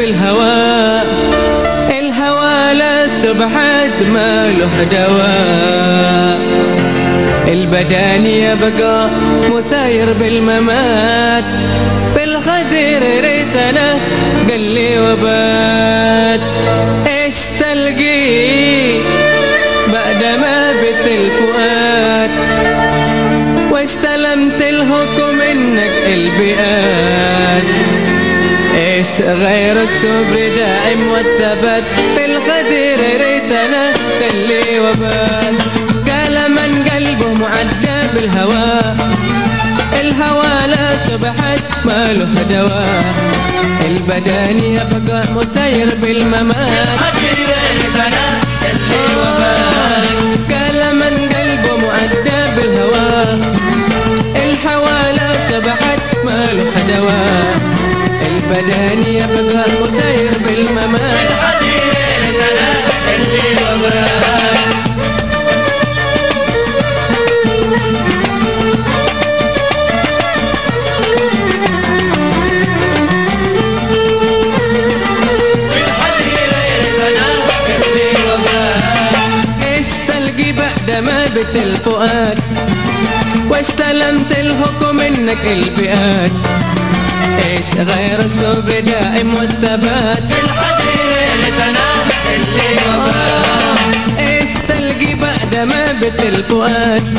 بالهوى الهوى. لا سبحت ما له دواء. البدن يبقى مساير بالممات. بالخدر ريتنا قال لي وبات. إيش تلقي بعد ما بت الفؤاد؟ واستلمت الحكم إنك البيئات إيش غير الصبر دائم والثبات بالقدر ريتنا اللي وبات قال من قلبه معدى بالهوى. الهوى لا سبحت ما له دواء. البدن يبقى مسير بالممات. قال الفؤاد. واستلمت الحكم منك الفئات إيش غير الصبر دائم والثبات. إيش تلقي بعد ما بت الفؤاد.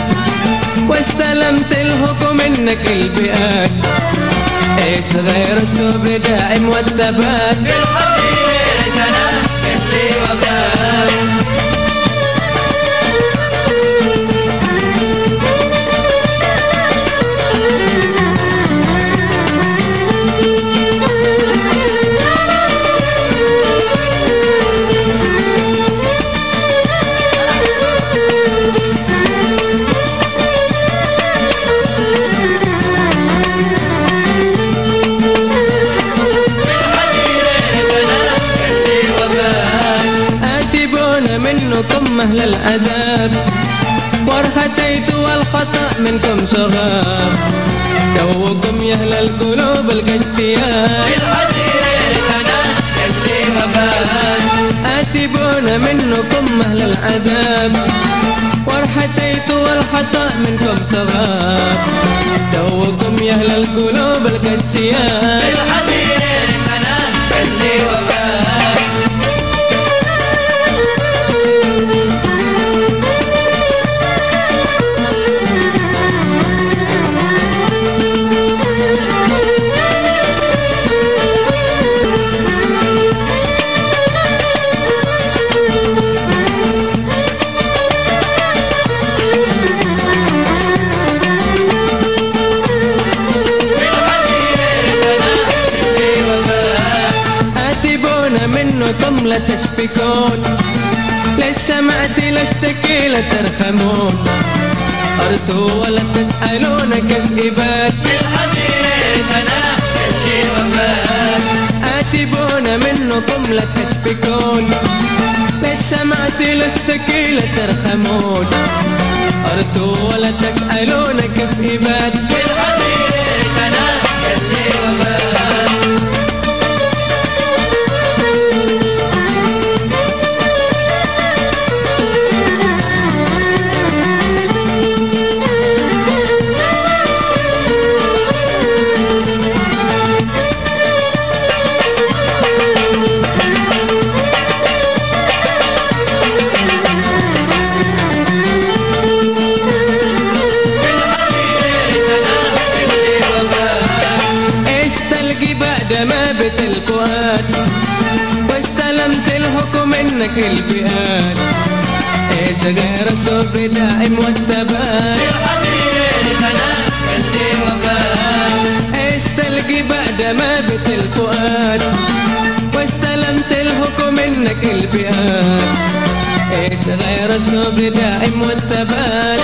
واستلمت الحكم منك الفئات إيش غير الصبر دائم والثبات. آتبون أهل العذاب وارختيت والخطأ منكم صغار. توكم يا أهل القلوب القسيات آتبون منكم أهل العذاب وارحتيت والخطأ منكم صغار. توكم يا أهل القلوب القسيات لا تشفكون للسمعة لا اشتكي لا ترخمون. أرتوا ولا تسألون كيف إبات آتبون منكم لا تشفكون للسمعة لا اشتكي لا ترخمون. أرتوا ولا تسألون كيف إبات تلقي بعد ما بت الفؤاد واستلمت الحكم منك الفئات. إيش غير الصبر دائم والثبات تلقي بعد ما بت الفؤاد واستلمت الحكم منك الفئات. إيش غير الصبر دائم والثبات